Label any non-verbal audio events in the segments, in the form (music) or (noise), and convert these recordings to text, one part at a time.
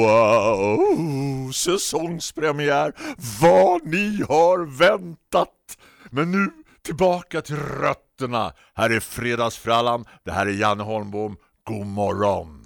Wow! Säsongspremiär! Vad ni har väntat! Men nu tillbaka till rötterna. Här är Fredagsfrallan. Det här är Janne Holmbom. God morgon!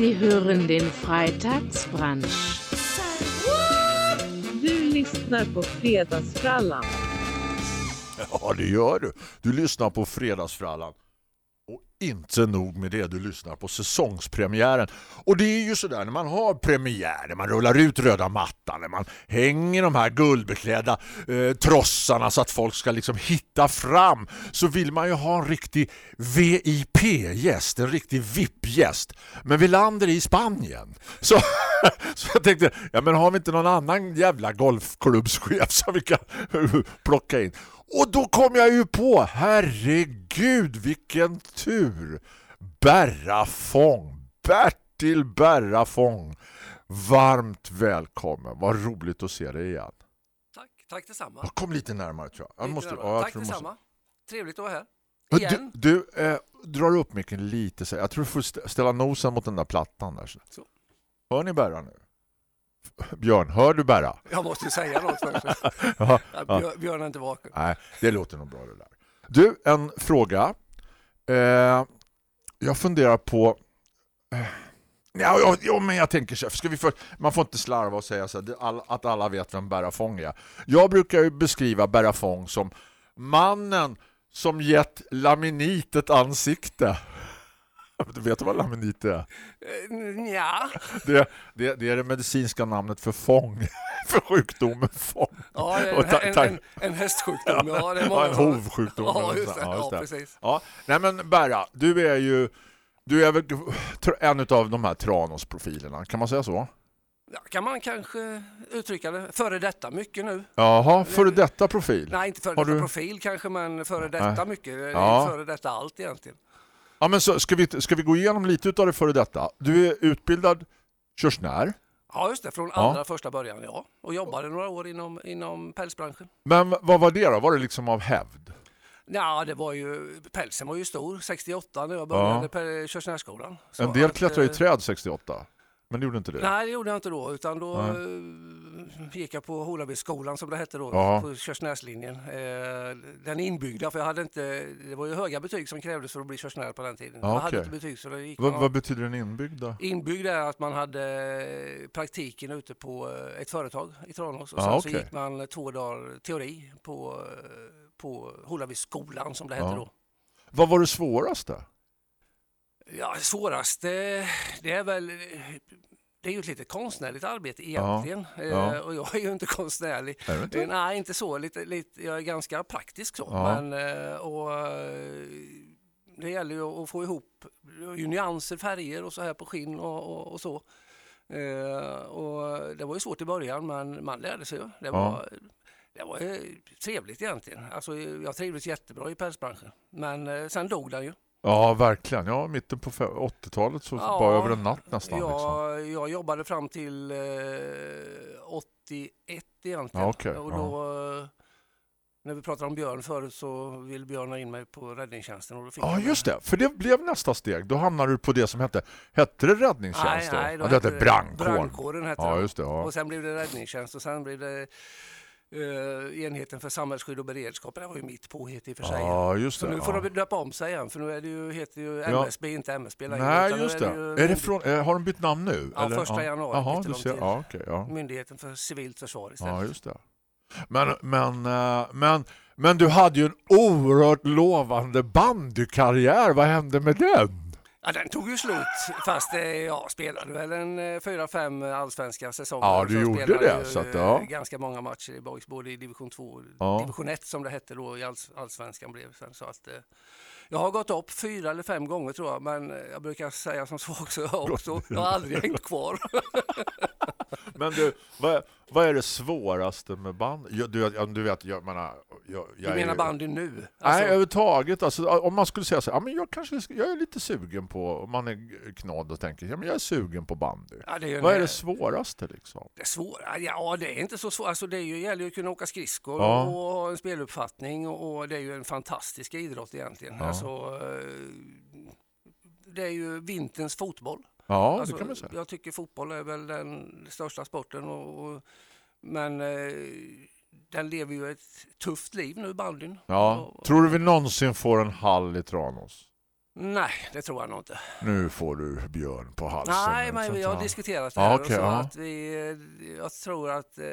Sie hören den Freitagsbrunch. Du lyssnar på Fredagsfrallan. Ja, det gör du. Du lyssnar på Fredagsfrallan. Och inte nog med det, du lyssnar på säsongspremiären. Och det är ju sådär när man har premiär, när man rullar ut röda mattan, när man hänger de här guldbeklädda eh, trossarna så att folk ska liksom hitta fram, så vill man ju ha en riktig VIP-gäst, en riktig VIP-gäst. Men vi landar i Spanien. (laughs) Så, så jag tänkte, ja men har vi inte någon annan jävla golfklubbschef som vi kan (laughs) plocka in? Och då kom jag ju på, herregud vilken tur. Berra Fång, Bertil Berra Fång. Varmt välkommen, vad roligt att se dig igen. Tack, tack detsamma. Jag kom lite närmare tror jag. jag måste, ja, jag tack tror detsamma. Trevligt att vara här. måste. Igen. Du, du eh, drar upp micken lite så. Jag tror du får st- ställa nosen mot den där plattan där. Så. Hör ni Berra nu? Björn, hör du Berra? Jag måste säga något först. (laughs) Ja, Ja, ja. Björn, Björn är inte vaken. Nej, det låter nog bra det där. Du, en fråga. Eh, jag funderar på... Eh, ja, ja, ja, men jag tänker chef. ska vi för, man får inte slarva och säga så här, all, att alla vet vem Berafong är. Jag brukar ju beskriva Berafong som mannen som gett laminit ett ansikte. (laughs) Du vet vad laminit är? Eh, Ja, Det, det, det är det medicinska namnet för fång. (laughs) för sjukdomen fång. ja en, en, en hästsjukdom. Ja, Ja, en hovsjukdom. Ja, just det. Ja, just Ja, det. precis. Ja, nej men Berra, du är ju du är väl en av de här Tranos-profilerna, kan man säga så? Ja, kan man kanske uttrycka det. Före detta mycket nu. Jaha, före detta profil. Nej, inte före detta du- profil kanske, men före detta Nej. mycket. Ja. Före detta allt egentligen. Ja, men så ska vi, ska vi gå igenom lite utav det före detta? Du är utbildad körsnär, Ja, just det. Från Ja. allra första början, ja. Och jobbade några år inom, inom pälsbranschen. men vad var det då? Var det liksom av hävd? Ja, det var ju, pälsen var ju stor 68 när jag började på körsnärsskolan. En del att, klättrar i eh, träd 68, men det gjorde inte det. Nej, det gjorde jag inte då, utan då Nej. eh, gick jag på Holabyskolan som det hette då, Ja. på körsnärslinjen. Eh, den inbyggda, för jag hade inte, det var ju höga betyg som krävdes för att bli körsnär på den tiden. Ja, Jag hade okej. inte betyg så det gick Vad, man- vad betyder en inbyggd då? Inbyggd är att man hade praktiken ute på eh, ett företag i Tranås och Ja, sen okej. så gick man två dagar teori på, eh, på Holabyskolan som det hette Ja. då. Vad var det svåraste? Ja, svårast det, är väl det är ju ett lite konstnärligt arbete egentligen ja. Eh, och jag är ju inte konstnärlig. Är du Eh, inte? Nej, inte så. Lite, lite, jag är ganska praktisk så. Ja. Men, eh, och, det gäller ju att få ihop ju nyanser, färger och så här på skinn och, och, och så. Och det var ju svårt i början men man lärde sig. Det Ja. var, det var trevligt egentligen. Alltså, jag trivdes jättebra i pälsbranschen. Men sen dog den ju. Ja, verkligen. Ja, mitten på fe- 80-talet så Ja, bara över en natt nästan. Jag, Liksom. jag jobbade fram till eh, 81 egentligen. Ja, okej, och då, eh, när vi pratade om Björn förut så vill Björn ha in mig på räddningstjänsten. Och då fick Ja, jag just det. För det blev nästa steg. Då hamnade du på det som hette... Hette det räddningstjänst Nej, nej, då ja, det hette brandkåren. Brandkåren hette Ja, just det. Ja. Och sen blev det räddningstjänst och sen blev det eh, enheten för samhällsskydd och beredskap. Det var ju mitt påhitt i och för sig. Ja, just Så det. nu får ja. de döpa om sig igen för nu är det ju, heter ju Ja. MSB, inte MSB längre. Nej, just det. ju Är det från, eh, har de bytt namn nu? Ja, första januari bytte du ser. Ja, okej, ja. Myndigheten för civilt försvar istället. ja, just det. Men, men, eh, men, men du hade ju en oerhört lovande bandykarriär. Vad hände med den? Ja, den tog ju slut fast eh, jag spelade väl en eh, fyra, fem allsvenska säsonger. Ja, du gjorde det, ju, så att, eh, ja. Ganska många matcher i Boys, både i division 2 och Ja. division 1 som det hette då i alls, allsvenskan blev sen. Så att, jag har gått upp fyra eller fem gånger tror jag, men jag brukar säga som så också, jag, har också, jag har aldrig hängt kvar. (laughs) Men du, vad, vad är det svåraste med band? Jag, du, du vet, jag menar... Jag, Du jag menar är- bandy nu? Nej, Alltså, överhuvudtaget. Alltså, om man skulle säga så här, ja, men jag kanske jag är lite sugen på, om man är knodd och tänker, ja, men jag är sugen på bandy. ja, är Vad är det svåraste liksom? Det svåra? Ja, det är inte så svårt. Alltså, det är ju, gäller ju att kunna åka skridskor Ja. och ha en speluppfattning och, och det är ju en fantastisk idrott egentligen. Ja. Alltså, eh, det är ju vinterns fotboll. Ja, alltså, det kan man säga. Jag tycker fotboll är väl den största sporten. Och, och, men eh, den lever ju ett tufft liv nu, bandyn. Ja. Och, Tror du vi någonsin får en hall i Tranås? Nej, det tror jag nog inte. Nu får du björn på halsen. Nej, men vi har diskuterat det här. okej, så ja. att vi, eh, jag tror att eh,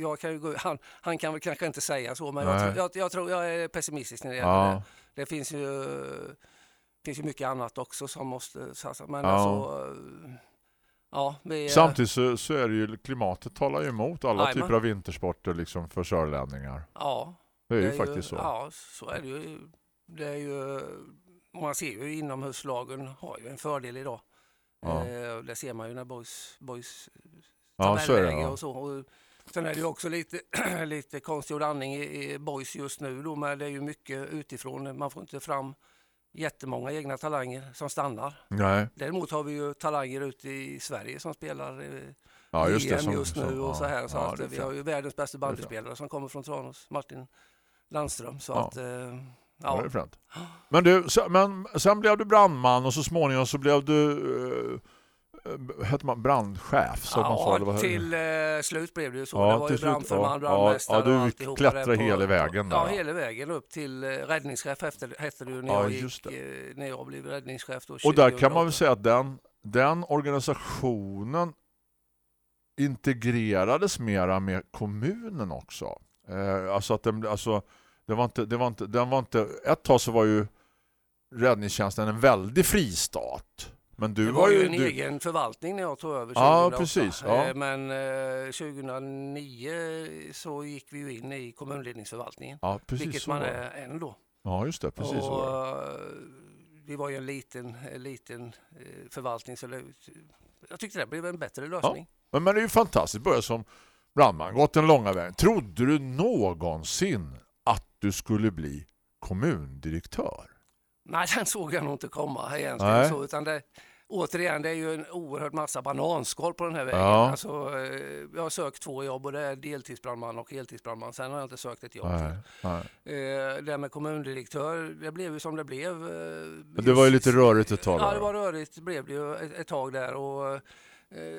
jag kan gå, han, han kan väl kanske inte säga så, men jag, jag, jag tror jag är pessimistisk när det gäller Ja. det. Det finns ju, finns ju mycket annat också som måste satsas. Men Ja. alltså, eh, ja, vi, eh, Samtidigt så, så är det ju, klimatet talar ju emot alla Jajamän. typer av vintersporter liksom för sörlänningar. ja, Det är ju det faktiskt så. Ja, så är det ju. Det är ju man ser ju inomhuslagen har ju en fördel idag. Ja. Eh, det ser man ju när boys, boys Ja, så är det. Ja. och så. Och sen är det ju också lite, (clears throat) lite konstgjord andning i, i boys just nu då, men det är ju mycket utifrån. Man får inte fram jättemånga egna talanger som stannar. Nej, Däremot har vi ju talanger ute i Sverige som spelar eh, ja, just. EM som- just nu som- och så här. Så ja, att vi har ju världens bästa bandyspelare som kommer från Tranås, Martin Landström. Så Ja. att, eh, Ja, ja. det är fränt. Men du, så, men sen blev du brandman och så småningom så blev du uh, heter man brandchef så att man sa det var Ja, till eh, slut blev det ju så. Ja, det var ju brandförman, ja. brandmästare Ja, ja, du klättrade på- hela vägen där, Ja, hela vägen upp till eh, räddningschef efter, hette det ju när Ja, jag gick, eh, när jag blev räddningschef. Då, Och där kan man 2008. väl säga att den, den organisationen integrerades mera med kommunen också. Eh, alltså att den, alltså, det var inte, det var inte, den var inte, ett tag så var ju räddningstjänsten en väldig fristat. Men du det var, var ju en du, egen förvaltning när jag tog över Ja, 2008. precis, ja. Eh, Men eh, 2009 så gick vi ju in i kommunledningsförvaltningen. Ja, precis vilket så man var är än då. Ja, just det, precis så och, var det. eh, vi var ju en liten, en liten eh, förvaltning så det, jag tyckte det blev en bättre lösning. Men, men det är ju fantastiskt. Börja som brandman, gått den långa vägen. Trodde du någonsin att du skulle bli kommundirektör? Nej, den såg jag nog inte komma egentligen. Nej. Så, utan det, återigen, det är ju en oerhört massa bananskal på den här vägen. Ja. Alltså, eh, jag har sökt två jobb och det är deltidsbrandman och heltidsbrandman. Sen har jag inte sökt ett jobb. Nej, nej. Eh, det med kommundirektör, det blev ju som det blev. eh, Men det var ju lite rörigt ett tag Ja, det va? var rörigt blev det ju ett, ett tag där. Och,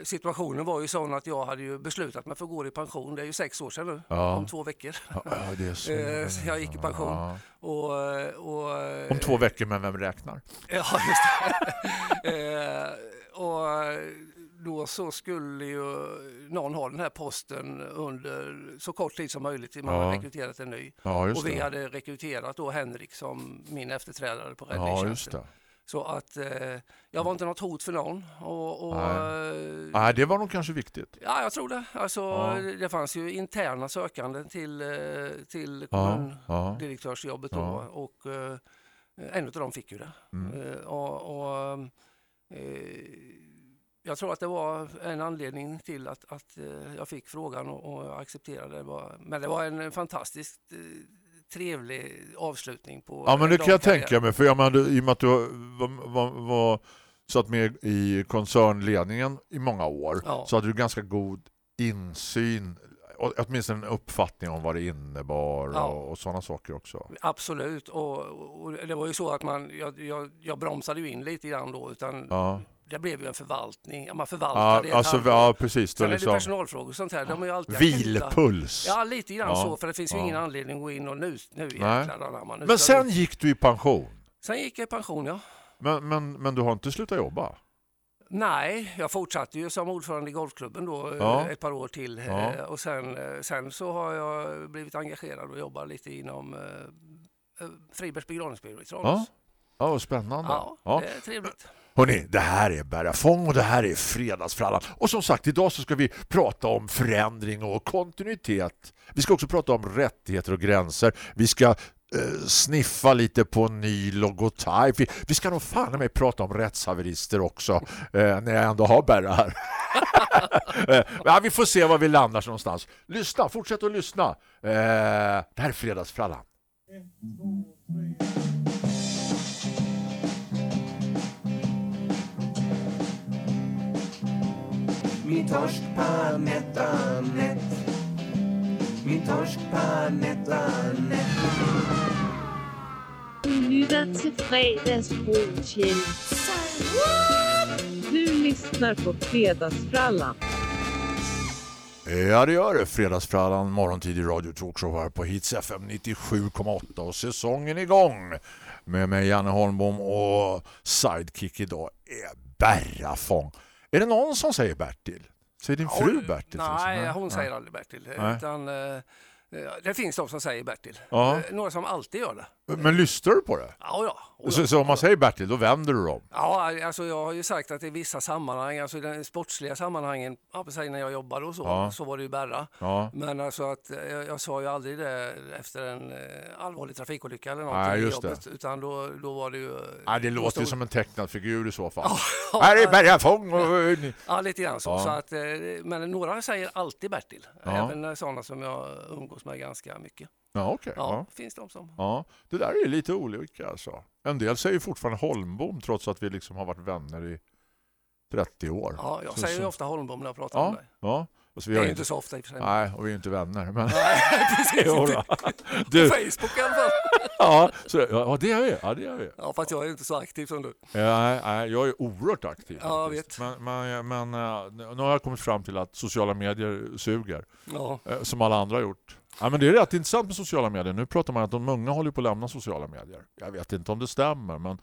situationen var ju sån att jag hade ju beslutat mig för att gå i pension. Det är ju sex år sedan nu, Ja. om två veckor. Ja, så. Eh, så jag gick i pension. Ja. Och, eh, och, eh, Om två veckor, men vem räknar? Ja, just det. (laughs) eh, och då så skulle ju någon ha den här posten under så kort tid som möjligt. Man Ja. har rekryterat en ny. Och vi det. hade rekryterat då Henrik som min efterträdare på räddningstjänsten. Så att eh, jag var inte något hot för någon. Och, och, Nej. eh, Nej, det var nog kanske viktigt. Ja, jag tror det. Alltså, Ja. Det fanns ju interna sökanden till, eh, till Ja, kommundirektörsjobbet ja. då och eh, en av dem fick ju det. Mm. Eh, och, och, eh, jag tror att det var en anledning till att, att jag fick frågan och, och accepterade det. Men det var en fantastiskt eh, trevlig avslutning på Ja, men det kan jag karriär. tänka mig. För jag menar, i och med att du var, var, var, satt med i koncernledningen i många år Ja. så hade du ganska god insyn åtminstone en uppfattning om vad det innebar Ja. och, och sådana saker också. Absolut, och, och det var ju så att man, jag, jag, jag bromsade ju in lite grann då. Utan Ja, det blev ju en förvaltning. Man förvaltade Ja, alltså, ja precis. Sen är det liksom, personalfrågor och sånt här. De är ju alltid akuta. vilpuls. Ja, lite grann Ja, så. För det finns ju ja. ingen anledning att gå in och nu, nu jäklar. Nu Men sen vi- gick du i pension. sen gick jag i pension, ja. Men, men, men du har inte slutat jobba? Nej, jag fortsatte ju som ordförande i golfklubben då eh, Ja. ett par år till. eh, Ja. Och sen, eh, sen så har jag blivit engagerad och jobbar lite inom eh, eh, Fribergs begravningsbyrå i Tranås. Ja. Ja, spännande. Ja, Ja. det trevligt. Hörrni, det här är Bärafång och det här är Fredagsfrallan. Och som sagt, idag så ska vi prata om förändring och kontinuitet. Vi ska också prata om rättigheter och gränser. Vi ska eh, sniffa lite på en ny logotyp. Vi, vi ska nog fan med prata om rättshaverister också eh, när jag ändå har Berra här. (laughs) Eh, ja, vi får se var vi landar någonstans. Lyssna, fortsätt att lyssna. Eh, det här är Fredagsfrallan. Min torskpanett Anette Min torskpanett Anette Du lytter til fredagsbrudtjent. Du lyssnar på Fredagsfrallan. Ja, det gör det. Fredagsfrallan, morgontid i Radio Talkshow här på Hits FM 97,8 och säsongen igång. Med mig Janne Holmbom och sidekick idag är Berrafång. Är det någon som säger Bertil? Säger din fru Bertil? Nej, hon säger aldrig Bertil. Utan, eh, eh, det finns de som säger Bertil. Ja. Eh, Några som alltid gör det. Men lyssnar du på det? Ja, ja. Så, så om man säger Bertil, då vänder du dem? Ja, alltså jag har ju sagt att i vissa sammanhang, alltså i den sportsliga sammanhangen, när jag jobbade och så, Ja. så var det ju Berra. Ja. Men alltså att eh, jag, jag sa ju aldrig det efter en eh, allvarlig trafikolycka eller någonting Nej, i just det. jobbet, utan då, då var det ju... Nej, det då låter ju som en tecknad figur i så fall. (laughs) Ja, Här är Berrafång! Och... Ja, lite grann så. Så att, eh, men några säger alltid Bertil, även sådana som jag umgås med ganska mycket. Ja, okej. Ja, Ja. finns de som... Ja, det där är lite olika alltså. En del säger fortfarande Holmbom trots att vi liksom har varit vänner i 30 år. Ja, jag Så- säger ju så- ofta Holmbom när jag pratar Ja, om dig. ja. Och så vi Det är ju inte, så ofta i och för sig. nej, och vi är inte vänner. Men, Nej, (laughs) precis. Jo inte. då. På du, Facebook i alla fall. (laughs) ja, så, ja, det är vi. Ja, det är vi. Ja, fast jag är inte så aktiv som du. Ja, nej, jag är oerhört aktiv. Ja, vet. Men, men, men nu har jag kommit fram till att sociala medier suger. Ja, eh, Som alla andra har gjort. Ja, men det är rätt intressant med sociala medier. Nu pratar man att de unga håller på att lämna sociala medier. Jag vet inte om det stämmer. Men,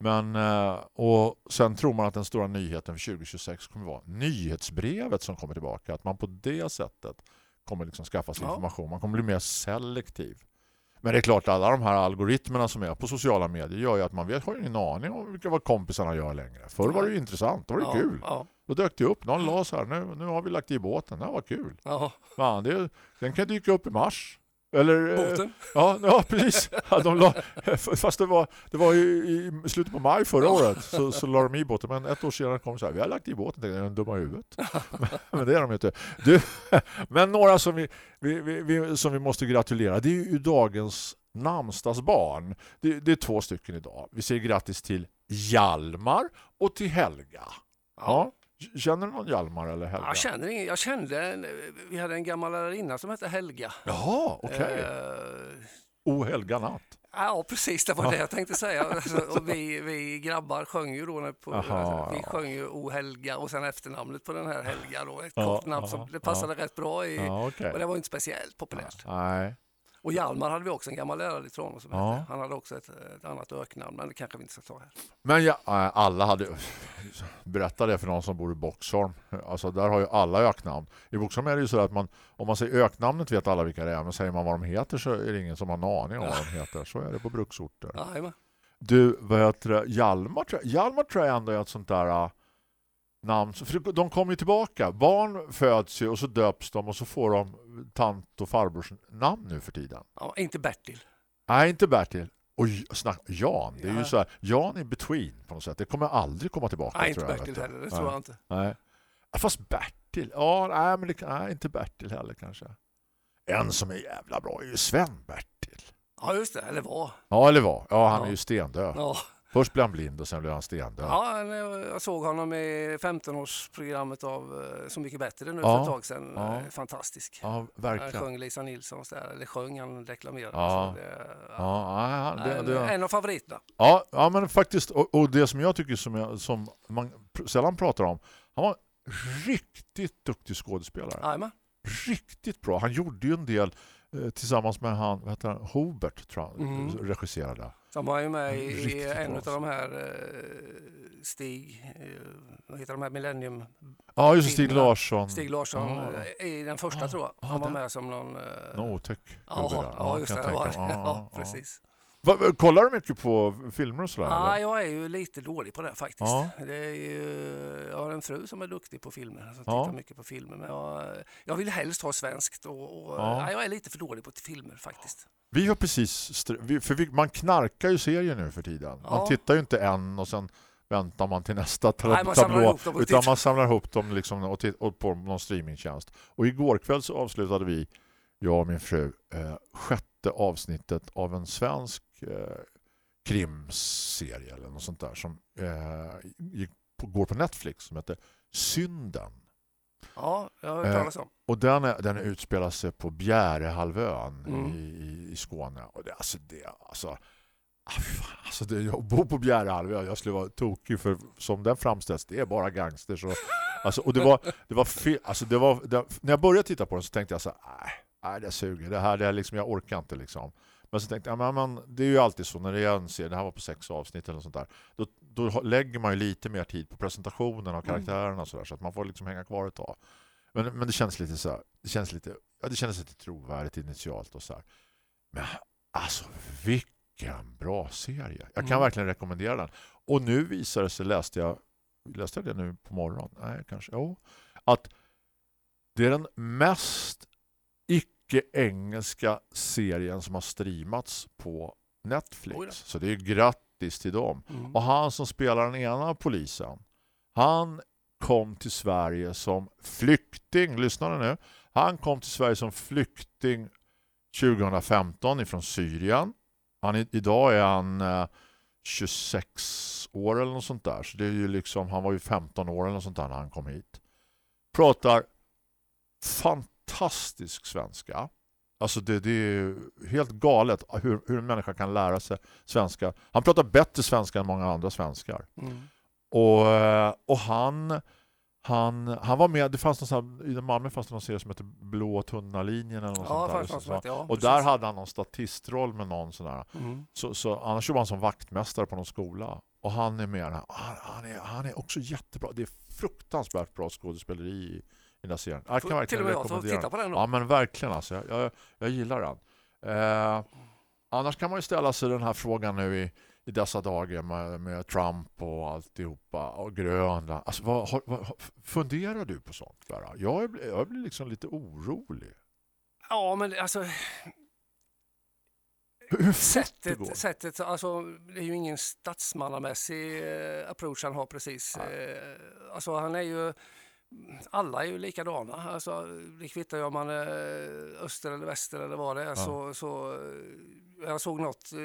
men, eh, och sen tror man att den stora nyheten för 2026 kommer vara nyhetsbrevet som kommer tillbaka. Att man på det sättet kommer liksom skaffa sig Ja. information. Man kommer bli mer selektiv. Men det är klart alla de här algoritmerna som är på sociala medier gör ju att man vet, har ingen aning om vilka vad kompisarna gör längre. Förr var det ju intressant, då var det ja, kul. Ja, Då dök det upp, någon la så här, nu, nu har vi lagt i båten, det var kul. ja. Fan, det, den kan dyka upp i mars. Eller, eh, Båten. Ja, ja precis. Ja, de la, (laughs) fast det var, det var ju i slutet på maj förra året så, så la de i båten. Men ett år senare kom det så här, vi har lagt i båten, tänkte är de dumma i huvudet? (laughs) men det är de inte. Du, (laughs) men några som vi, vi, vi, vi, som vi måste gratulera, det är ju dagens namnsdagsbarn. Det, det är två stycken idag. Vi säger grattis till Hjalmar och till Helga. Ja. Känner du någon Hjalmar eller Helga? Jag känner ingen, jag kände, vi hade en gammal lärarinna som hette Helga. Jaha, okej. Eh, O helga natt. Ja, precis. Det var det jag tänkte säga. Alltså, och vi, vi grabbar sjöng ju då på, Aha. vi sjöng ju O Helga och sen efternamnet på den här Helga då. Ett Ja, kort namn som det passade rätt bra i. Ja, okej. Och det var inte speciellt populärt. Nej. Och Hjalmar hade vi också, en gammal lärare i Tranås som Ja. hette. Han hade också ett, ett annat öknamn, men det kanske vi inte ska ta här. Men ja, äh, alla hade... Berätta det för någon som bor i Boxholm. Alltså där har ju alla öknamn. I Boxholm är det ju så att man, om man säger öknamnet vet alla vilka det är. Men säger man vad de heter så är det ingen som har en aning om vad de heter. Så är det på bruksorter. Jajamän. Du, vad heter det? Hjalmar, jag- Hjalmar tror jag ändå är ett sånt där äh, namn. För de kommer ju tillbaka. Barn föds ju och så döps de och så får de tant och farbrors namn nu för tiden. Ja, inte Bertil. Nej, inte Bertil. Och snack, Jan, det är ju så här, Jan är between på något sätt. Det kommer aldrig komma tillbaka. Nej, inte jag, Bertil heller, det tror jag inte. Nej. Fast Bertil, ja, nej, men det, nej, inte Bertil heller kanske. En som är jävla bra är ju Sven Bertil. Ja, just det, eller var. Ja, eller vad? Ja, han Ja. är ju stendöd. Ja, Först blev han blind och sen blev han stendöd. Ja, han, eh, jag såg honom i 15-årsprogrammet av eh, Så mycket bättre nu Ja, för ett tag sedan. ja. Eh, Fantastisk. Ja, Han verkligen. sjöng Lisa Nilssons där, eller sjöng, han reklamerade. Ja. Det, Ja, nej, han- det, en, det, en av favoriterna. ja, ja, men faktiskt. Och, och det som jag tycker som, jag, som man sällan pratar om. Han var riktigt duktig skådespelare. Jajamän. Riktigt bra. Han gjorde ju en del eh, tillsammans med han, vad heter han, Hobert tror jag, Mm. regisserade. Som var ju med i, i bra en av de här eh, Stig, eh, vad heter de här Millennium, Ja, just Stig. Larsson. Stig Larsson Ja. eh, i den första Ja, tror jag. ja, Han var med som någon... Någon otäck Ja, ja, just det. var. (laughs) Ja, precis. Va, kollar du mycket på filmer och sådär? Ja, eller? jag är ju lite dålig på det faktiskt. Ja. Det är ju, jag har en fru som är duktig på filmer, som Ja. tittar mycket på filmer. Men jag, jag vill helst ha svenskt och, och Ja. ja. jag är lite för dålig på filmer faktiskt. Vi har precis, för vi, man knarkar ju serier nu för tiden. Man Ja. tittar ju inte en och sen väntar man till nästa Nej, man tablå. Utan man samlar ihop dem liksom och, och på någon streamingtjänst. Och igår kväll så avslutade vi, jag och min fru, eh, sjätte avsnittet av en svensk eh, krimserie eller något sånt där som eh, gick på, går på Netflix som heter Synden. Ja, jag har hört Eh, talas om. Och den, är, den utspelar sig på Bjärehalvön Mm. i, i, i Skåne. Och det, alltså det, alltså, ah, alltså det, jag bor på Bjärehalvön. Jag skulle vara tokig för som den framställs, det är bara gangsters. Och, alltså, och det var, det var fel, alltså det var, det, när jag började titta på den så tänkte jag så här, nej, nej det suger. Det här, det är liksom, jag orkar inte liksom. Men så tänkte jag, men, man, det är ju alltid så när det är en serie, det här var på sex avsnitt eller sånt där. Då, då lägger man ju lite mer tid på presentationen av karaktärerna och så, där, så att man får liksom hänga kvar ett tag. Men, men det känns lite så här, det känns lite, ja, det känns lite trovärdigt initialt och så här. Men alltså vilken bra serie. Jag kan Mm. verkligen rekommendera den. Och nu visar det sig, läste jag, läste jag det nu på morgonen? Nej, kanske. Jo. Att det är den mest icke-engelska serien som har streamats på Netflix. Så det är grattis till dem. Mm. Och han som spelar den ena polisen, han kom till Sverige som flykting. Lyssna nu. Han kom till Sverige som flykting 2015 ifrån Syrien. Han, är- idag är han eh, 26 år eller något sånt där. Så det är ju liksom, han var ju 15 år eller något sånt där när han kom hit. Pratar fantastisk svenska. Alltså det, det är helt galet hur, hur en människa kan lära sig svenska. Han pratar bättre svenska än många andra svenskar. Mm. Och, eh, och han, han, han var med, det fanns någon sån här, i Malmö fanns det någon serie som heter Blå tunna linjen eller något Ja, sånt där. Så- hette, ja, och precis. där hade han någon statistroll med någon sån där. Mm. Så, så annars var han som vaktmästare på någon skola. Och han är med. Han, han, är, han är också jättebra. Det är fruktansvärt bra skådespeleri här serien. Jag kan verkligen Till och med jag får rekommendera titta den. på den då. Ja men verkligen alltså. Jag, jag, jag gillar den. Eh, annars kan man ju ställa sig den här frågan nu i, i dessa dagar med, med Trump och alltihopa och Grönland. Alltså, vad, har, vad, funderar du på sånt? Bara? Jag, blir, jag blir liksom lite orolig. Ja, men alltså Hur, fort det sättet, sättet, alltså det är ju ingen statsmannamässig eh, approach han har precis. Eh, alltså han är ju, alla är ju likadana. Alltså, det kvittar ju om man är öster eller väster eller vad det är. Så, så, eh, jag såg något, eh,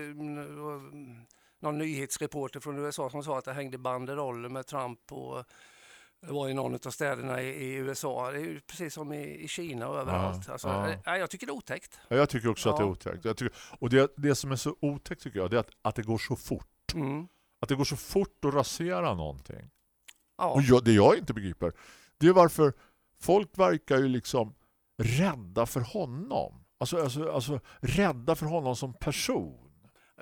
någon nyhetsreporter från USA som sa att det hängde banderoller med Trump och det var i någon av städerna i, i USA. Det är ju precis som i, i Kina och överallt. Ja, alltså, ja. eh, jag tycker det är otäckt. Ja, jag tycker också att det är Ja. otäckt. Jag tycker, och det, det som är så otäckt tycker jag det är att, att det går så fort. Mm. Att det går så fort att rasera någonting. Ja. Och jag, det jag inte begriper det är varför folk verkar ju liksom rädda för honom. Alltså, alltså, alltså rädda för honom som person.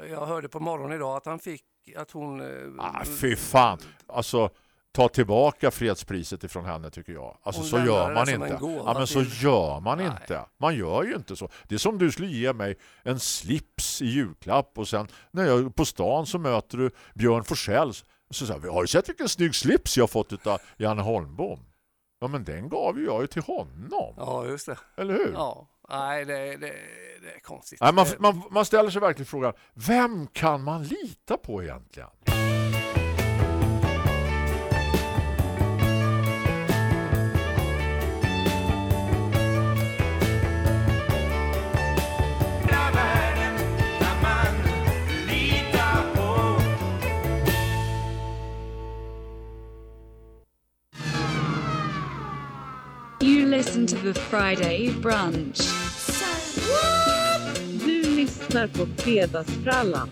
Jag hörde på morgonen idag att han fick, att hon... eh, Ah, fy fan. Alltså ta tillbaka fredspriset ifrån henne tycker jag. Alltså Hon så gör man inte. Ja men så till- gör man Nej. inte. Man gör ju inte så. Det är som du skulle ge mig en slips i julklapp och sen när jag på stan så möter du Björn Forsell så säger jag, har du sett vilken snygg slips jag fått av Janne Holmbom? Ja men den gav ju jag ju till honom. Ja, just det. Eller hur? Ja. Nej, det, det, det är konstigt. Nej, man, man, man ställer sig verkligen frågan, vem kan man lita på egentligen? Listen to the Friday brunch. Du lyssnar på Fredagsfrallan.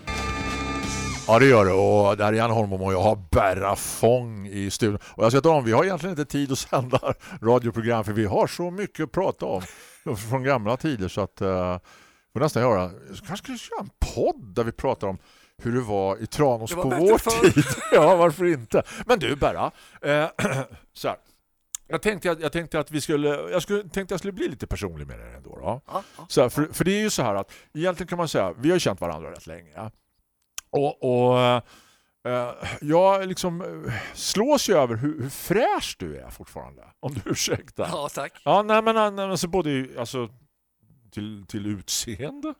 Ja det gör det och där är Jan Holmom och jag har Berra Fång i studion. Och jag ska ta om, vi har egentligen inte tid att sända (laughs) radioprogram för vi har så mycket att prata om (laughs) från gamla tider så att uh, får nästan göra, kanske skulle köra en podd där vi pratar om hur det var i Tranås var på vår förr. tid. (laughs) ja, varför inte? Men du Berra, eh, (clears throat) så här. Jag tänkte, att, jag tänkte att vi skulle jag skulle, tänkte jag skulle bli lite personlig med det ändå. Då. Ja, ja. Så här, för, för det är ju så här att egentligen kan man säga vi har känt varandra rätt länge. ja. Och, och eh, jag liksom eh, slås ju över hur, hur fräsch du är fortfarande. Om du ursäktar. ja, tack. Ja, nej men, nej, men alltså både alltså, till, till utseende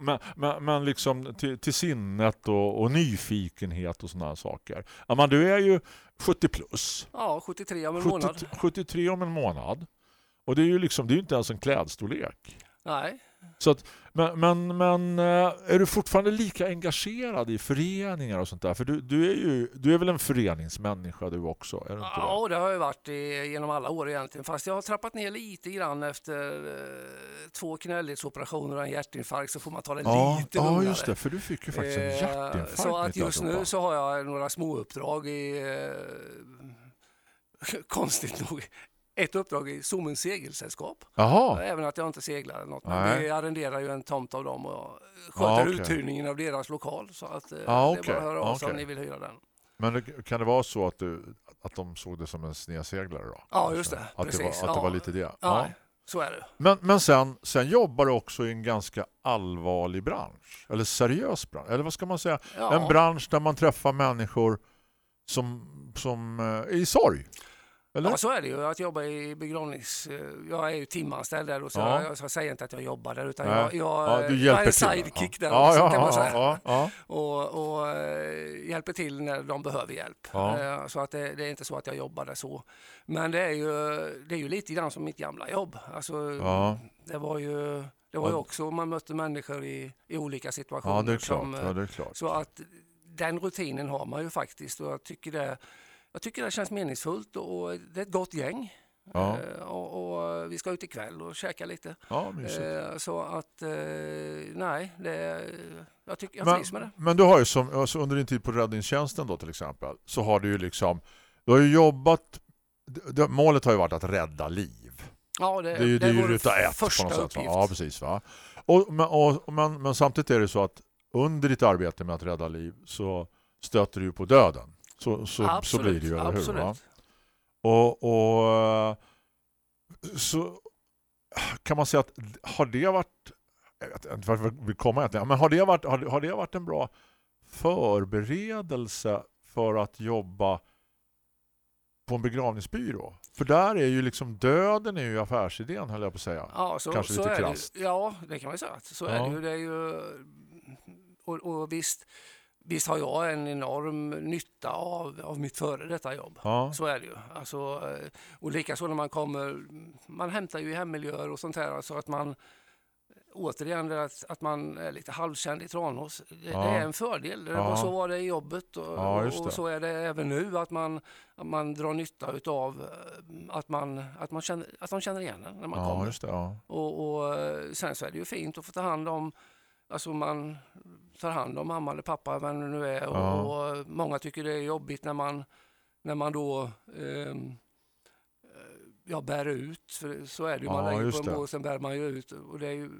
men, men, men liksom till, till sinnet och, och nyfikenhet och sådana saker. Ja, men du är ju 70 plus. Ja, 73 om en 70, månad. 73 om en månad. Och det är ju liksom, det är ju inte ens en klädstorlek. Nej, Så att, men, men, men eh, är du fortfarande lika engagerad i föreningar och sånt där? För du, du är ju du är väl en föreningsmänniska du också? Är du inte det? Ja, det har jag varit i, genom alla år egentligen. Fast jag har trappat ner lite grann efter eh, två knäledsoperationer och en hjärtinfarkt så får man ta det Ja, lite ja, lugnare. just det. För du fick ju faktiskt en Eh, hjärtinfarkt. Så att just nu så har jag några små uppdrag i, (laughs) konstigt nog, ett uppdrag i Zoomens segelsällskap. Jaha, Även att jag inte seglar eller något. Men vi arrenderar ju en tomt av dem och sköter Ja, okej. uthyrningen av deras lokal. Så att eh, Ja, det är bara att höra av sig om ni vill hyra den. men det, kan det vara så att, du, att de såg det som en snedseglare då? Ja, just det. Att, det var, att det Ja. var lite det? Ja, Ja. så är det. Men, men sen, sen jobbar du också i en ganska allvarlig bransch. Eller seriös bransch. Eller vad ska man säga? Ja. En bransch där man träffar människor som, som eh, är i sorg. Eller? Ja, så är det ju. Att jobba i begravnings... eh, Jag är ju timanställd där och så Ja. jag, jag säger inte att jag jobbar där utan jag, jag, Ja, jag är sidekick där ja, också, ja, kan man säga. Och, och eh, hjälper till när de behöver hjälp. Eh, Så att det, det är inte så att jag jobbar där så. Men det är ju, det är ju lite grann som mitt gamla jobb. Alltså. Det var ju, det var ju också, man mötte människor i, i olika situationer. ja, det är klart. som, det är klart. så att den rutinen har man ju faktiskt och jag tycker det, jag tycker det känns meningsfullt och det är ett gott gäng. Ja. Eh, Och, och vi ska ut ikväll och käka lite. Ja. Eh, Så att, eh, nej, det, jag, tycker, jag Men, trivs med det. men du har ju som, alltså under din tid på räddningstjänsten då till exempel så har du ju liksom du har ju jobbat det, målet har ju varit att rädda liv. Ja, det, Det är ju, det är ju ruta ett på något sätt. uppgift. Ja, precis. Va? Och, men, och, men, men samtidigt är det så att under ditt arbete med att rädda liv så stöter du på döden. Så, så, så blir det ju, eller hur? Va? Och, och så kan man säga att har det varit jag vet inte vi kommer egentligen, men har det varit, har det, har det varit en bra förberedelse för att jobba på en begravningsbyrå? För där är ju liksom döden är ju affärsidén höll jag på att säga. Ja, så, Kanske så lite är det ju. krasst. Ja, det kan man ju säga. Så Ja. är det ju. Det är ju och, och visst, visst har jag en enorm nytta av, av mitt före detta jobb. Ja. Så är det ju. Alltså, eh, och likaså när man kommer, man hämtar ju i hemmiljöer och sånt här så att man återigen att, att man är lite halvkänd i Tranås. Det, Ja. det är en fördel. Ja. Så var det i jobbet och, Ja, och så är det även nu att man, att man drar nytta utav eh, att, man, att, man känner, att de känner igen en när man kommer. det. Och, och eh, sen så är det ju fint att få ta hand om, alltså man tar hand om mamma eller pappa, vem det nu är. Och, Ja. och många tycker det är jobbigt när man, när man då ehm, eh, ja, bär ut, för så är det ju. Man Ja, lägger på en båt, sen bär man ju ut. Och det är ju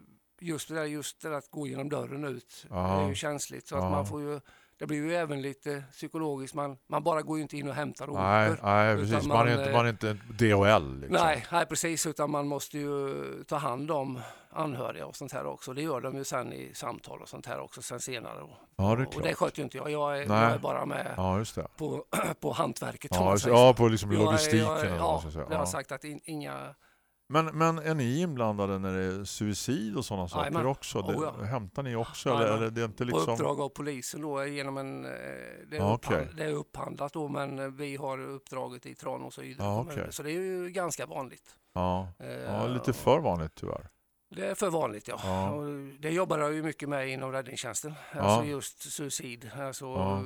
just det där, just det där att gå genom dörren ut, Ja. det är ju känsligt. Så att man får ju, det blir ju även lite psykologiskt, man, man bara går ju inte in och hämtar och Nej, nej, precis. Man, är man, inte, eh, man är inte DHL. Liksom. Nej, nej, precis. Utan man måste ju ta hand om anhöriga och sånt här också. Det gör de ju sen i samtal och sånt här också sen senare. Och, Ja, det är och det sköter ju inte jag. Jag är, jag är bara med Ja, på, (clears throat) på hantverket. Ja, just, ja på liksom Jag är- logistiken. jag är- ska Ja, det har sagt att in, inga... Men, men är ni inblandade när det är suicid och sådana saker Jajamän. också? Det, Oh, ja. Hämtar ni också? Jajamän. Eller, eller det är inte På liksom... uppdrag av polisen då genom en... eh, Det är, Ja, upphand, okej. det är upphandlat då men eh, vi har uppdraget i Tranås och Ydre kommun. okej. Så det är ju ganska vanligt. Ja. Eh, ja, lite för vanligt tyvärr. Det är för vanligt ja. Ja. Det jobbar jag ju mycket med inom räddningstjänsten. Ja. Alltså just suicid. Alltså, Ja.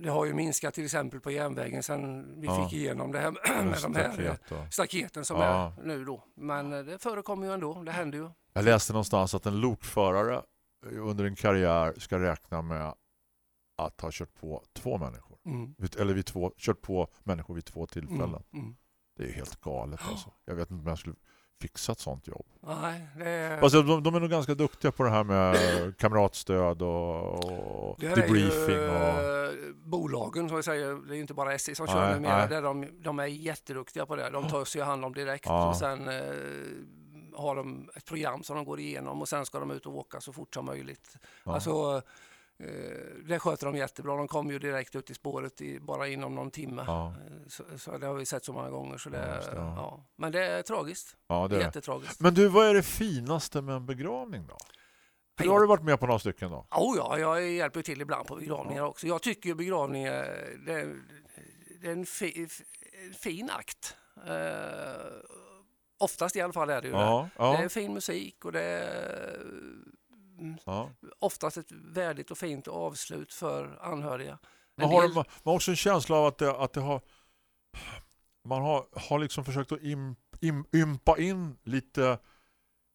Det har ju minskat till exempel på järnvägen sen vi Ja. fick igenom det här (clears throat) med de här eh, staketen som Ja. är nu då. Men eh, det förekommer ju ändå, det händer ju. Jag läste någonstans att en lokförare under en karriär ska räkna med att ha kört på två människor. Mm. Eller vid två, kört på människor vid två tillfällen. Mm. Mm. Det är ju helt galet alltså. Jag vet inte om jag skulle fixa ett sånt jobb. Nej, det. Alltså, de, de är nog ganska duktiga på det här med (laughs) kamratstöd och, och Det debriefing. ju Och, eh, bolagen som jag säger, det är ju inte bara SJ som Nej, kör det, nej. de, de är jätteduktiga på det. De tar sig hand om direkt Ja. och sen eh, har de ett program som de går igenom och sen ska de ut och åka så fort som möjligt. Ja. Alltså, det sköter de jättebra. De kommer ju direkt ut i spåret i, bara inom någon timme. ja, Eh, Så, så det har vi sett så många gånger. Så det, Ja, det, ja. Men det är tragiskt. ja, det är. Jättetragiskt. Men du, vad är det finaste med en begravning då? Då har du varit med på några stycken då? Oh ja, jag hjälper till ibland på begravningar också. Jag tycker begravningar det, är- det är en fi, fin akt. Eh, oftast i alla fall är det ju det. Ja, Det är fin musik och det är ja. oftast ett värdigt och fint avslut för anhöriga. Man har, del- man har också en känsla av att det, att det har man har, har liksom försökt att im, im, ympa in lite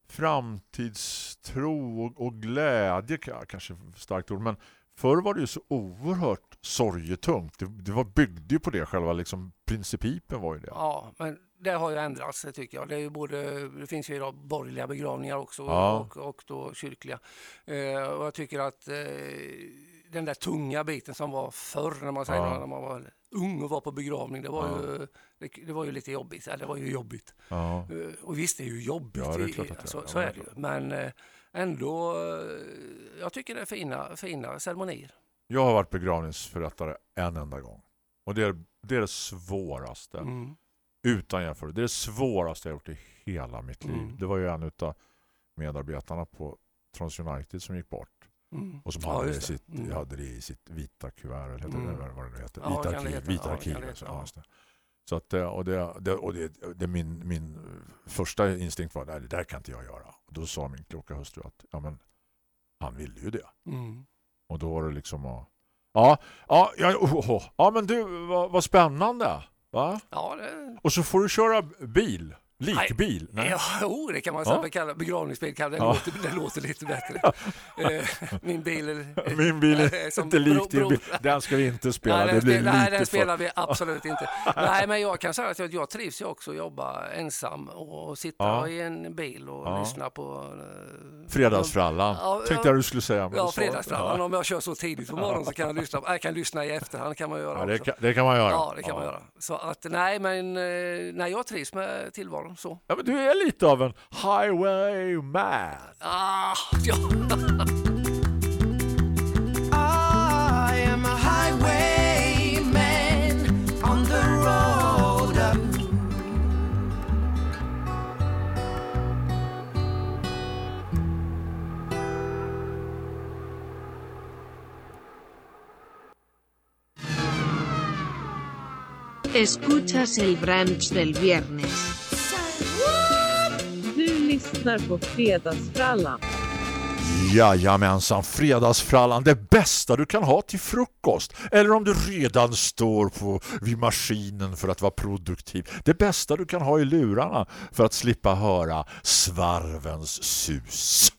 framtidstro och, och glädje ka- kanske starkt ord men förr var det ju så oerhört sorgetungt. Det, det var byggde ju på det själva liksom principipen var ju det. Ja, men det har ju ändrats det tycker jag. Det, är ju både, det finns ju idag borgerliga begravningar också Ja. och, och då kyrkliga. Eh, och jag tycker att eh, den där tunga biten som var förr när man, säger, Ja. när man var ung och var på begravning, det var, Ja. ju, det, det var ju lite jobbigt. Ja, det var ju jobbigt. Ja. Eh, och visst, det är ju jobbigt. Ja, det är klart att det är. så, så är det ju. Men eh, ändå, eh, jag tycker det är fina, fina ceremonier. Jag har varit begravningsförrättare en enda gång. Och det är det, är det svåraste. Mm. Utan jämförelse. Det är det svåraste jag gjort i hela mitt liv. Mm. Det var ju en av medarbetarna på Trons United som gick bort. Mm. Och som Ja, hade, det sitt, Mm. hade det i sitt vita kuvert. Eller heter Mm. det, vad det nu heter. Ja, vita det arkiv. Vita Ja, arkiv ja, ja. Så att, det- och det, det, och det, det min, min första instinkt var nej, det där kan inte jag göra. Och då sa min kloka hustru att ja, men, han ville ju det. Mm. Och då var det liksom att, ja, ja, ja, oh, oh. ja men du, vad, vad spännande. Va? Ja, det, Och så får du köra bil. Likbil. Nej. Ja, jo, det kan man Ja. kalla begravningsbil. Kan, det, Ja. låter, det låter lite bättre. (laughs) Eh, Min bil är... Min bil (laughs) eh, är som inte lik din bil. Den ska vi inte spela. Nej, det den, spel, nej, den spelar vi absolut inte. (laughs) Nej, men jag kan säga att jag, jag trivs ju också att jobba ensam och sitta Ja. i en bil och lyssna på... eh, Fredagsfrallan. Ja, Tänkte ja. jag du skulle säga. Ja, fredagsfrallan. Om jag kör så tidigt på morgonen så kan jag lyssna. Jag kan lyssna i efterhand kan man göra det, kan, det kan man göra. Ja, det kan man göra. Så att nej, men eh, nej, jag trivs med tillvaron så. Ja, men du är lite av en highwayman. Ah, ja. I am a highwayman on the road up. Escuchas el brunch del viernes. Lyssnar på Fredagsfrallan. Jajamensan, fredagsfrallan. Det bästa du kan ha till frukost. Eller om du redan står på, vid maskinen för att vara produktiv. Det bästa du kan ha i lurarna för att slippa höra svarvens sus.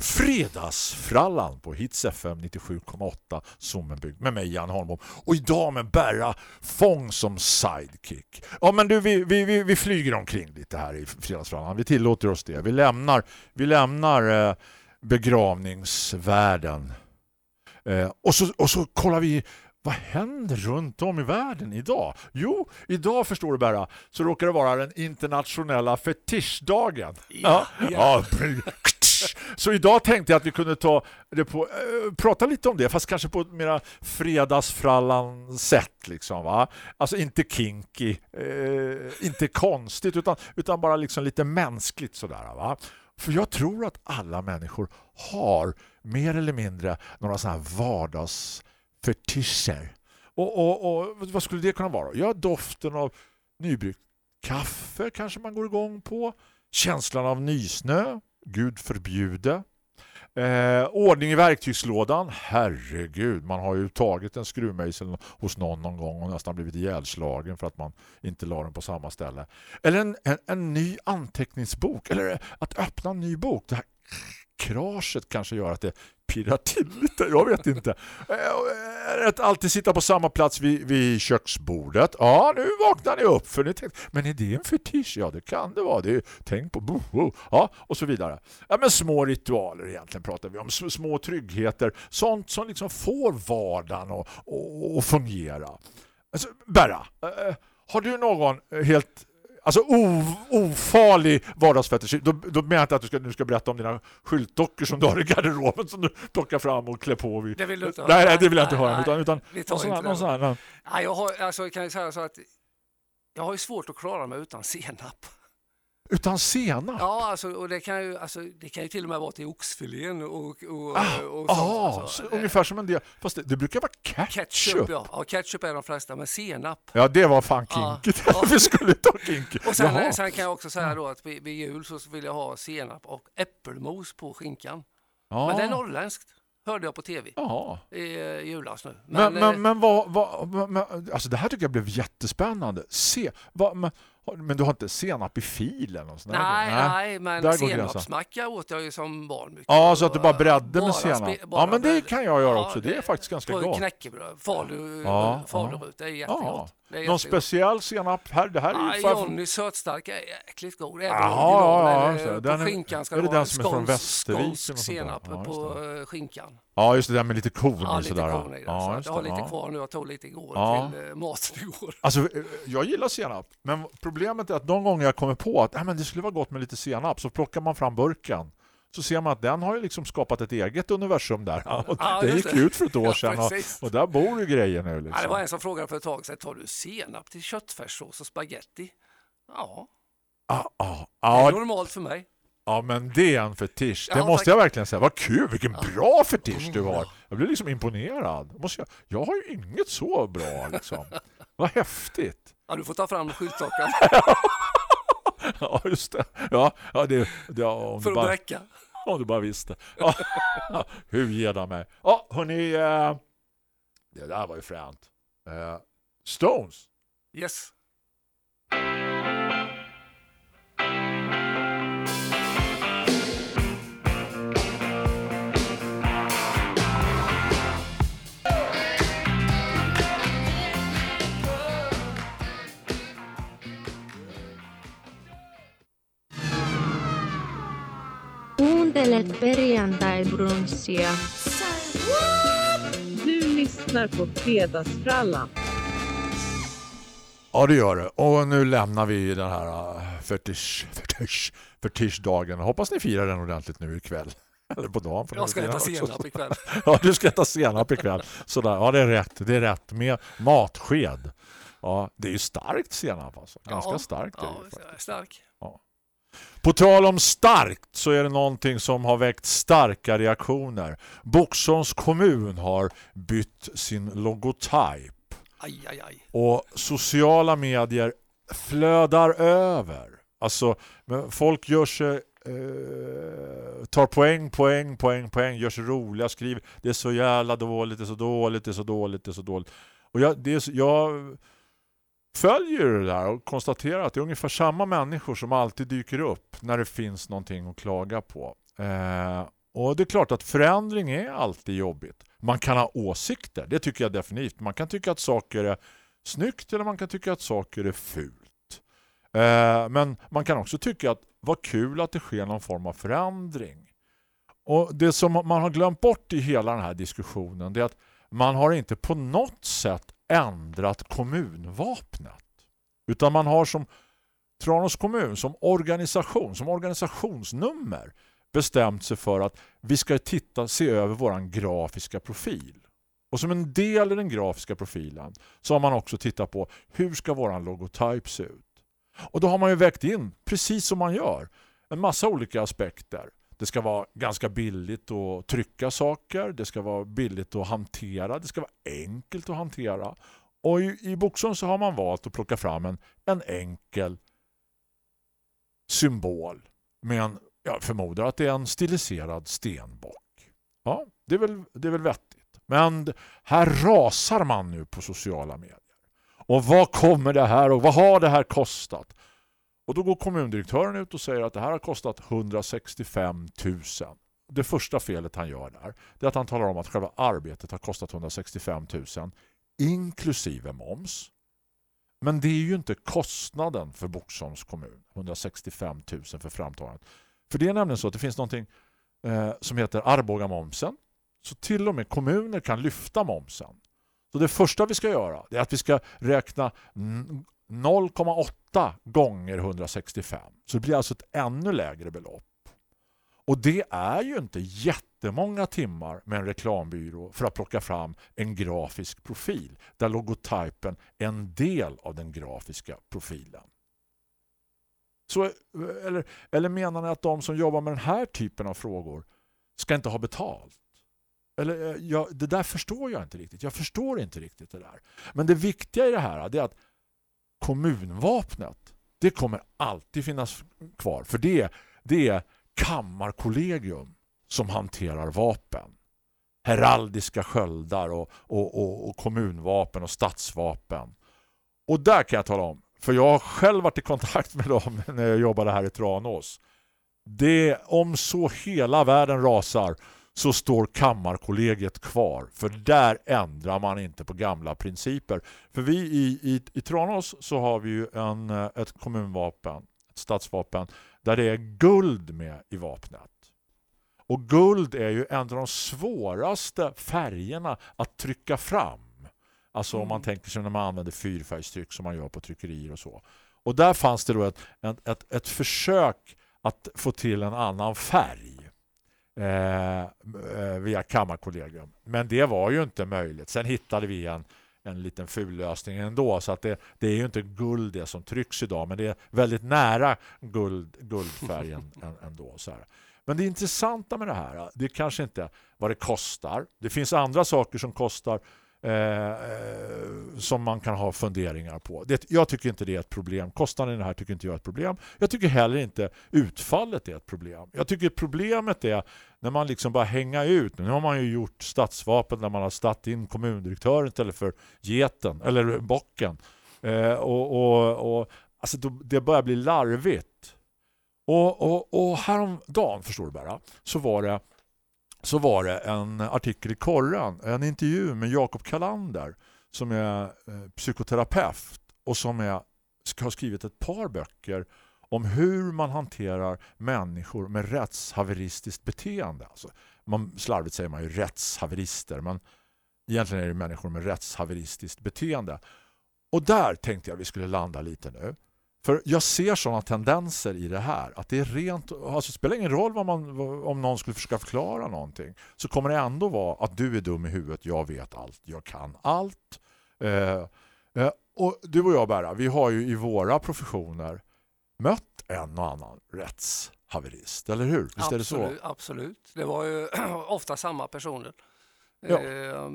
Fredagsfrallan på Hits FM 97,8 Sommenbygd med mig Jan Holmbom och idag med Berra Fång som sidekick. Ja men du vi, vi, vi, vi flyger omkring lite här i Fredagsfrallan. Vi tillåter oss det. Vi lämnar, vi lämnar eh, begravningsvärlden. Eh, och, så, och så kollar vi vad händer runt om i världen idag? Jo, idag förstår du bara så råkar det vara den internationella fetischdagen. Ja, ja. Så idag tänkte jag att vi kunde ta det på, eh, prata lite om det fast kanske på ett mera fredagsfrallan sätt liksom va. Alltså inte kinky, eh, inte konstigt utan, utan bara liksom lite mänskligt sådär va. För jag tror att alla människor har mer eller mindre några sådana här vardagsfetischer. Och, och, och vad skulle det kunna vara? Ja, doften av nybryggt kaffe kanske man går igång på. Känslan av nysnö, Gud förbjude. Eh, ordning i verktygslådan. Herregud, man har ju tagit en skruvmejsel hos någon någon gång och nästan blivit ihjälslagen för att man inte la den på samma ställe. Eller en, en, en ny anteckningsbok. Eller att öppna en ny bok. Det här kraset kanske gör att det pirrar till lite. Jag vet inte. Eh, eh att alltid sitta på samma plats vid, vid köksbordet. Ja, nu vaknar ni upp. För ni tänkte, men är det en fetisch? Ja, det kan det vara. Det är, tänk på. Ja, och så vidare. Ja, men små ritualer egentligen pratar vi om. Små tryggheter. Sånt som liksom får vardagen att, fungera. Alltså, Berra, eh, eh, har du någon helt alltså o, ofarlig vardagsfetisch? Då, då menar jag inte att du ska, nu ska berätta om dina skyltdockor som du har i garderoben som du plockar fram och klär på. Vid. Det vill du inte nej, höra. nej, det vill jag inte Nej, höra. nej, Utan, utan vi tar någon sån här, inte någon det. sån här, Nej, jag har, alltså, kan jag säga så att jag har ju svårt att klara mig utan senap. Utan senap. Ja, alltså, och det kan, ju, alltså, det kan ju till och med vara till oxfilén och, och, Ah, och sånt. ah, alltså. så, ungefär som en del. Fast det, det brukar vara ketchup. Ketchup, ja. ja. Ketchup är de flesta, men senap. Ja, det var fan Ja, kinkigt. ja. (laughs) Vi skulle ta kinky. Och sen, sen kan jag också säga då att vid, vid jul så vill jag ha senap och äppelmos på skinkan. ja. Men det är norrländskt, hörde jag på tv Jaha. i eh, julas nu. Men, eh, men, men vad, vad, men, alltså det här tycker jag blev jättespännande. Se, vad, men, men du har inte senap i filen? Och där? Nej, nej, men Där senapsmacka åt jag ju som barn mycket. Ja, så att du bara bredde med senap. Ja, men det kan jag göra Ja, också. Det är faktiskt ganska gott. knäckebröd, falu, Ja, falurut, det är Ja. jättegott. Det är Någon speciell senap här? Det här är Nej, ju... för- Johnny sötstark är jäkligt god. Även original, ja, ja, den är- skinkan ska är det den som är från och skånsk senap Ja, på skinkan. Ja, just det där med lite korn Ja, lite sådär. korn i det. Ja, så just jag har det, lite kvar nu. Jag tog lite igår Ja. till eh, maten igår. Alltså, eh, jag gillar senap. Men problemet är att de gånger jag kommer på att äh, men det skulle vara gott med lite senap så plockar man fram burken. Så ser man att den har ju liksom skapat ett eget universum där. (laughs) Och Ja, det gick det. ut för ett (laughs) år Ja, sedan och, precis. och där bor ju grejer nu. Ja, det Liksom. var en som frågade för ett tag sedan, tar du senap till köttfärssås och spaghetti? Ja, Ja, ja, det är ja, normalt för mig. ja, men det är en fetisch. Det Ja, måste tack. jag verkligen säga. Vad kul, vilken bra fetisch du har. Jag blir liksom imponerad. Måste jag, jag har ju inget så bra liksom. (laughs) Vad häftigt. Ja, du får ta fram skyltdockan (laughs) Ja, just det. Ja, ja det, det om för att bara, bräcka. Om du bara visste. (laughs) Ja. Hur ger de mig? Ja, hörni. Eh, det där var ju fränt. Eh, Stones. Yes. Kuuntelet perjantai-brunssia. Du lyssnar på Fredagsfrallan. Ja, det gör det. Och nu lämnar vi den här uh, fetisch, fetisch, fetischdagen. Hoppas ni firar den ordentligt nu ikväll. (laughs) Eller på dagen. Jag ska äta senap ikväll. (laughs) Ja, du ska äta senap ikväll. Sådär. Ja, det är rätt. Det är rätt. Med matsked. Ja, det är ju starkt senap alltså. Ganska Ja, starkt. är det Ja, faktiskt. stark. På tal om starkt så är det någonting som har väckt starka reaktioner. Boxholms kommun har bytt sin logotyp Aj, aj, aj. och sociala medier flödar över. Alltså, folk gör sig eh, tar poäng, poäng, poäng, poäng, gör sig roliga, skriver det är så jävla dåligt, det är så dåligt, det är så dåligt, det är så dåligt. Och jag, det är, så- jag följer det där och konstaterar att det är ungefär samma människor som alltid dyker upp när det finns någonting att klaga på. Eh, och det är klart att förändring är alltid jobbigt. Man kan ha åsikter, det tycker jag definitivt. Man kan tycka att saker är snyggt eller man kan tycka att saker är fult. Eh, men man kan också tycka att vad kul att det sker någon form av förändring. Och det som man har glömt bort i hela den här diskussionen det är att man har inte på något sätt ändrat kommunvapnet. Utan man har som Tranås kommun som organisation, som organisationsnummer bestämt sig för att vi ska titta, se över våran grafiska profil. Och som en del i den grafiska profilen så har man också tittat på hur ska våran logotyp se ut. Och då har man ju vägt in, precis som man gör, en massa olika aspekter. Det ska vara ganska billigt att trycka saker, det ska vara billigt att hantera, det ska vara enkelt att hantera. Och i, i Boxholm så har man valt att plocka fram en, en enkel symbol med en jag förmodar att det är en stiliserad stenbock. Ja, det är väl, det är väl vettigt. Men här rasar man nu på sociala medier. Och vad kommer det här och vad har det här kostat? Och då går kommundirektören ut och säger att det här har kostat 165 000. Det första felet han gör där det är att han talar om att själva arbetet har kostat 165 000 inklusive moms. Men det är ju inte kostnaden för Boxholms kommun, 165 000 för framtagandet. För det är nämligen så att det finns någonting eh, som heter Arboga-momsen. Så till och med kommuner kan lyfta momsen. Så det första vi ska göra är att vi ska räkna 0,8 gånger 165. Så det blir alltså ett ännu lägre belopp. Och det är ju inte jättemånga timmar med en reklambyrå för att plocka fram en grafisk profil där logotypen är en del av den grafiska profilen. Så, eller, eller menar ni att de som jobbar med den här typen av frågor ska inte ha betalt? Eller, eh, ja, det där förstår jag inte riktigt. Jag förstår inte riktigt det där. Men det viktiga i det här är att kommunvapnet det kommer alltid finnas kvar. För det, det är kammarkollegium som hanterar vapen. Heraldiska sköldar och, och, och, och kommunvapen och stadsvapen. Och där kan jag tala om, för jag har själv varit i kontakt med dem (laughs) när jag jobbade här i Tranås. Det, om så hela världen rasar så står kammarkollegiet kvar. För där ändrar man inte på gamla principer. För vi i, i, i Tranås så har vi ju en, ett kommunvapen, ett stadsvapen där det är guld med i vapnet. Och guld är ju en av de svåraste färgerna att trycka fram. Alltså mm. om man mm. tänker sig när man använder fyrfärgstryck som man gör på tryckerier och så. Och där fanns det då ett, ett, ett, ett försök att få till en annan färg eh, eh via kammarkollegium. Men det var ju inte möjligt. Sen hittade vi en, en liten fullösning ändå så att det, det är ju inte guld det som trycks idag men det är väldigt nära guld, guldfärgen (laughs) ändå så här. Men det intressanta med det här det är kanske inte vad det kostar. Det finns andra saker som kostar Eh, eh, som man kan ha funderingar på. Det, jag tycker inte det är ett problem. Kostnaden i det här tycker inte jag är ett problem. Jag tycker heller inte utfallet är ett problem. Jag tycker problemet är när man liksom bara hänga ut. Nu har man ju gjort stadsvapen där man har statt in kommundirektören istället för geten eller bocken. Eh, och, och, och alltså det börjar bli larvigt. Och, och, och häromdagen, förstår du bara, så var det så var det en artikel i Korran, en intervju med Jakob Kalander som är eh, psykoterapeut och som är, har skrivit ett par böcker om hur man hanterar människor med rättshaveristiskt beteende. Alltså, man, slarvigt säger man ju rättshaverister men egentligen är det människor med rättshaveristiskt beteende. Och där tänkte jag vi skulle landa lite nu. För jag ser sådana tendenser i det här. Att det är rent, alltså det spelar ingen roll vad man, om någon skulle försöka förklara någonting. Så kommer det ändå vara att du är dum i huvudet, jag vet allt, jag kan allt. Eh, eh, och du och jag Berra, vi har ju i våra professioner mött en och annan rättshaverist, eller hur? Visst absolut, är det så? Absolut, det var ju (clears throat) ofta samma personer. Ja. Eh,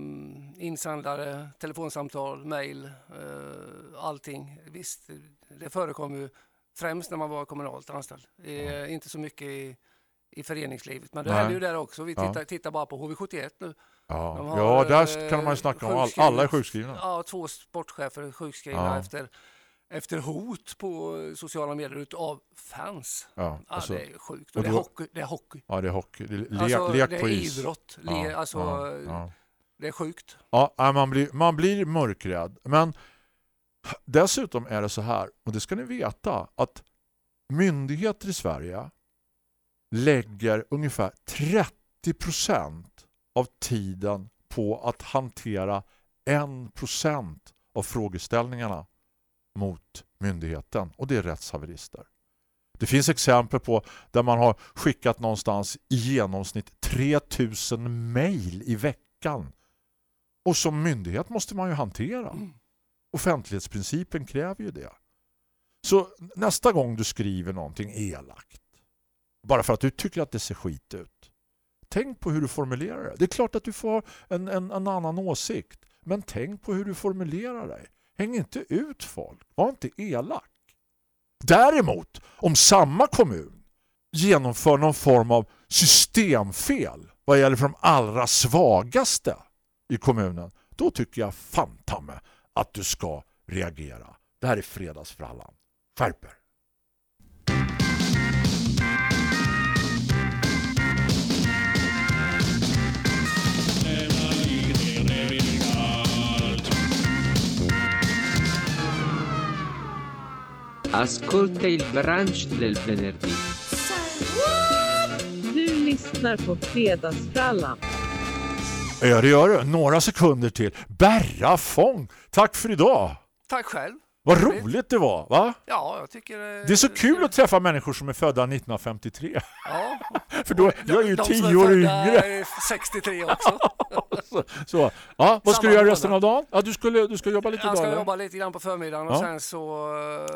insändare, telefonsamtal, mejl, eh, allting. Visst, det förekom ju främst när man var kommunalt anställd. Eh, inte så mycket i, i föreningslivet, men det händer ju där också. Vi tittar, ja. tittar bara på HV71 nu. Ja, har, ja där kan man ju snacka om. All, alla är sjukskrivna. Ja, två sportchefer är sjukskrivna ja. efter efter hot på sociala medier av fans. Ja, alltså, ja, det är sjukt. Och, och det, är hockey, det är hockey. Ja, det är hockey. Le, alltså, lek det är på is. idrott. Le, ja, alltså, ja, Det är sjukt. Ja, man blir, man blir mörkrädd. Men dessutom är det så här, och det ska ni veta, att myndigheter i Sverige lägger ungefär 30% av tiden på att hantera 1% av frågeställningarna mot myndigheten och det är rättshaverister. Det finns exempel på där man har skickat någonstans i genomsnitt 3000 mejl i veckan. Och som myndighet måste man ju hantera. Mm. Offentlighetsprincipen kräver ju det. Så nästa gång du skriver någonting elakt bara för att du tycker att det ser skit ut. Tänk på hur du formulerar det. Det är klart att du får en, en, en annan åsikt. Men tänk på hur du formulerar dig. Häng inte ut folk. Var inte elak. Däremot, om samma kommun genomför någon form av systemfel vad gäller för de allra svagaste i kommunen, då tycker jag fantamme att du ska reagera. Det här är fredagsfrallan. Skärper! Ascolta il brunch del venerdì. Du lyssnar på Fredagsfrallan. Ja, det gör du. Några sekunder till. Berra Fång, tack för idag. Tack själv. Vad roligt det var, va? Ja, jag tycker... eh, Det är så kul att träffa människor som är födda 1953. Ja. (laughs) För då jag är ju De tio år yngre. är 63 också. (laughs) Så, så. Ja, vad ska du göra resten av dagen? Ja, du, skulle, du ska jobba lite Jag idag? ska eller? jobba lite grann på förmiddagen och Ja. sen så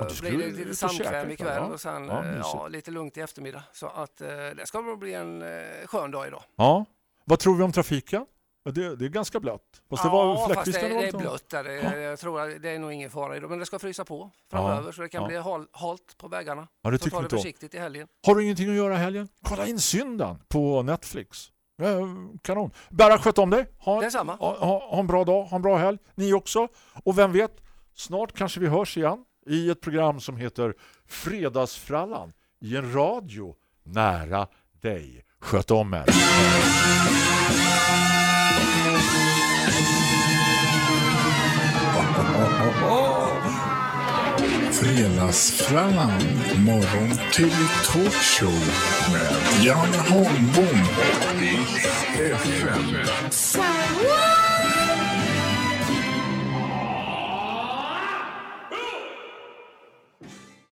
eh, blir det lite samkväm ikväll ja. och sen Ja, eh, ja, lite lugnt i eftermiddag. Så att det ska bli en skön dag idag. Ja. Vad tror vi om trafiken? Ja, Det, det är ganska blött. Fast det var ja, fast det, det är blött där. Det, Jag tror att det är nog ingen fara idag. Men det ska frysa på framöver så det kan ja. bli hal, halt på vägarna. Ja, det så tycker ta det försiktigt i helgen. Har du ingenting att göra i helgen? Kolla in syndan på Netflix. Ja, kanon. Berra, sköt om dig. Ha, Detsamma. ha, ha, ha en bra dag, ha en bra helg. Ni också. Och vem vet, snart kanske vi hörs igen i ett program som heter Fredagsfrallan i en radio nära dig. Sköt om er. Fredagsfrallan, morgon till talkshow med Jan Holmbom och FM.